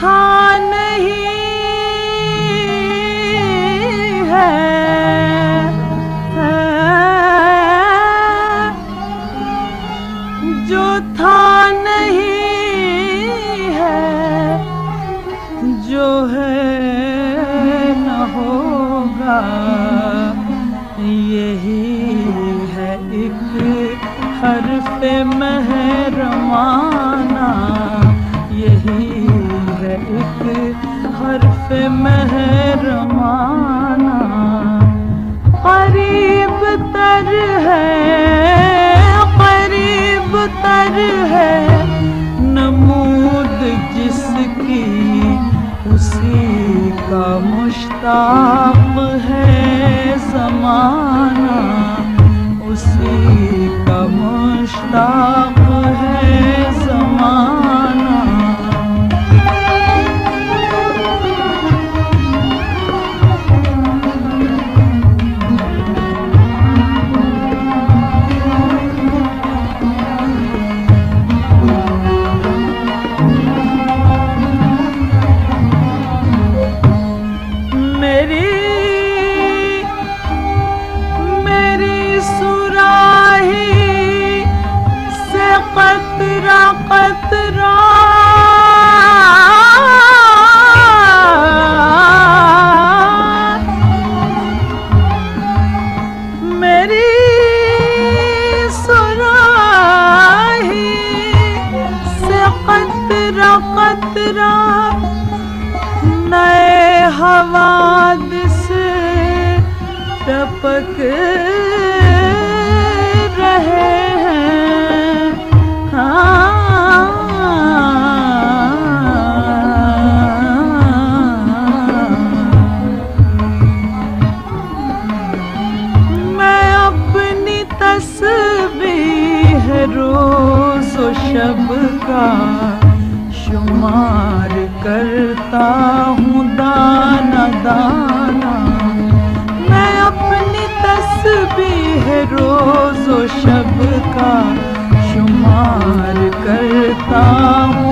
تھا نہیں۔ حرف مہرمانہ قریب تر ہے، قریب تر ہے نمود جس کی اسی کا مشتاق ہے زمانہ، اسی کا مشتاق شب کا شمار کرتا ہوں دانا دانا میں اپنی تسبیح روز و شب کا شمار کرتا ہوں۔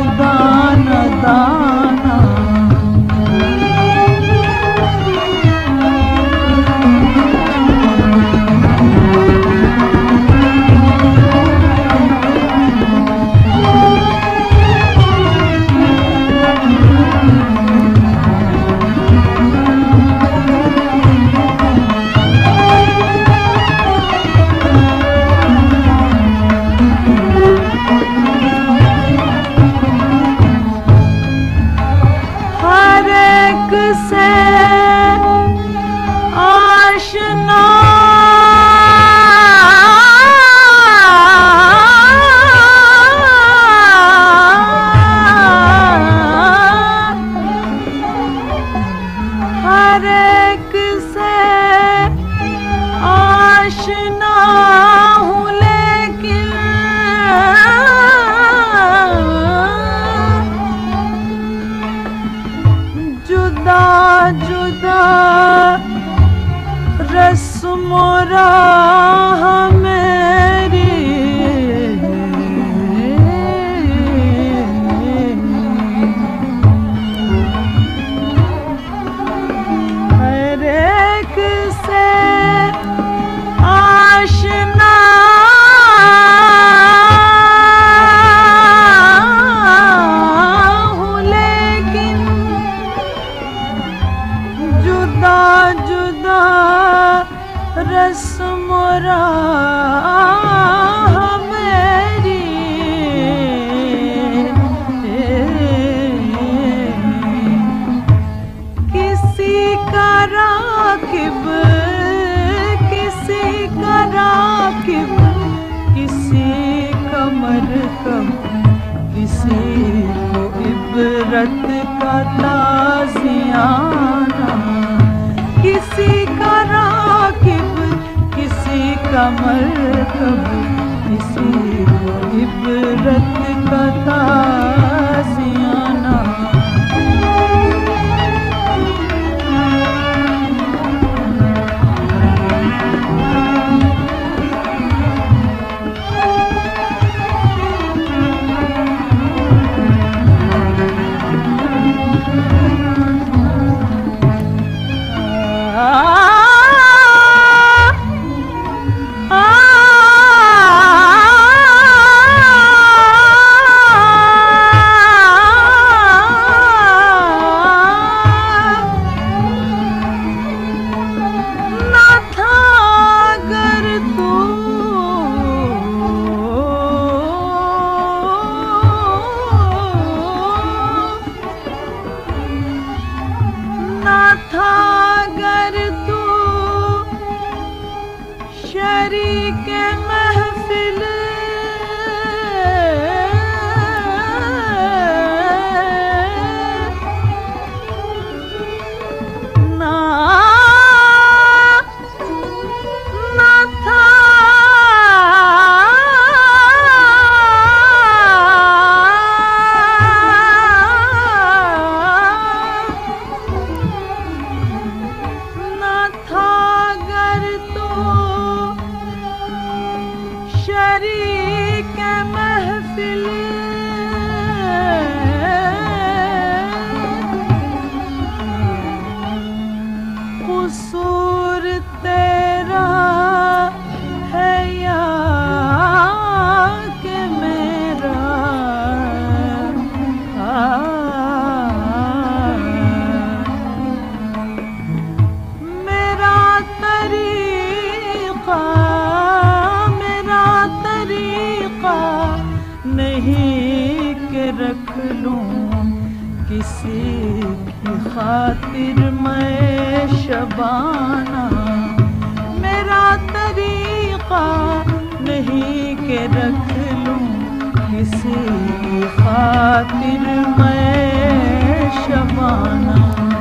جدا جدا، رسم راہ میری کسی کا راکب، کسی کا راکب، کسی کا مرکب، کسی کو عبرت کا تازیانہ کا مرکب اسی کو عبرت کا تھا قصور تیرا ہے یا کہ میرا میرا طریقہ میرا طریقہ نہیں کہ رکھ لوں کسی کی خاطر میں شبانہ، میرا طریقہ نہیں کہ رکھ لوں کسی کی خاطر میں شبانہ۔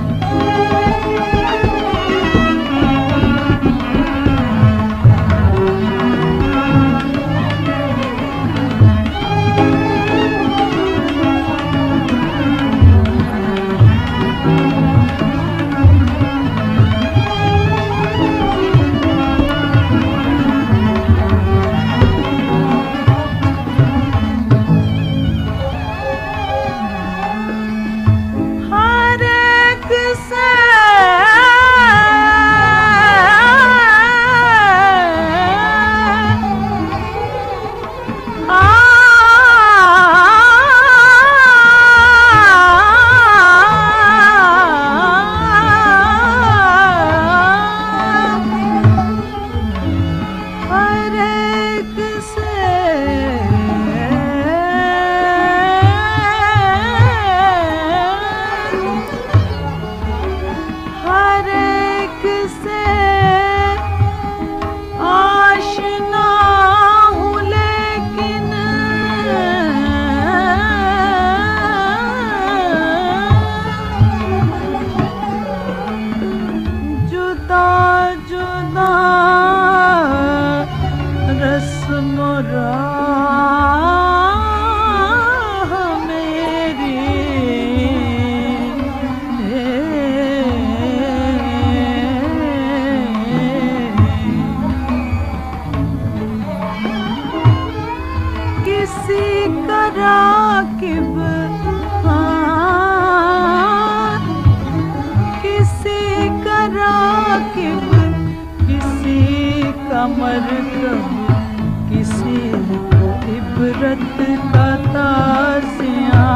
کسی کو عبرت کا تازیانہ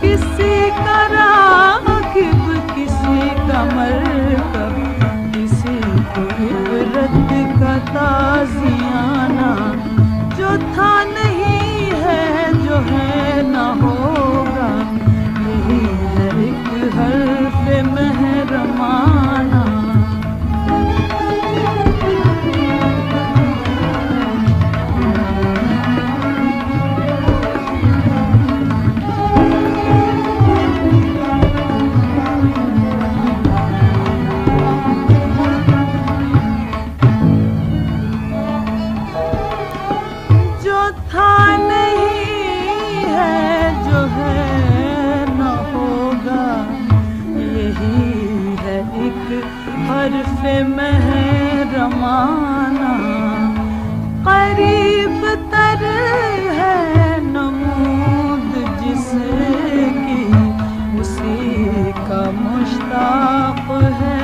کسی کا راکب کسی کا مرکب کسی کو عبرت کا تازیانہ حرف محرمانہ۔ قریب تر ہے نمود جس کی اسی کا مشتاق ہے۔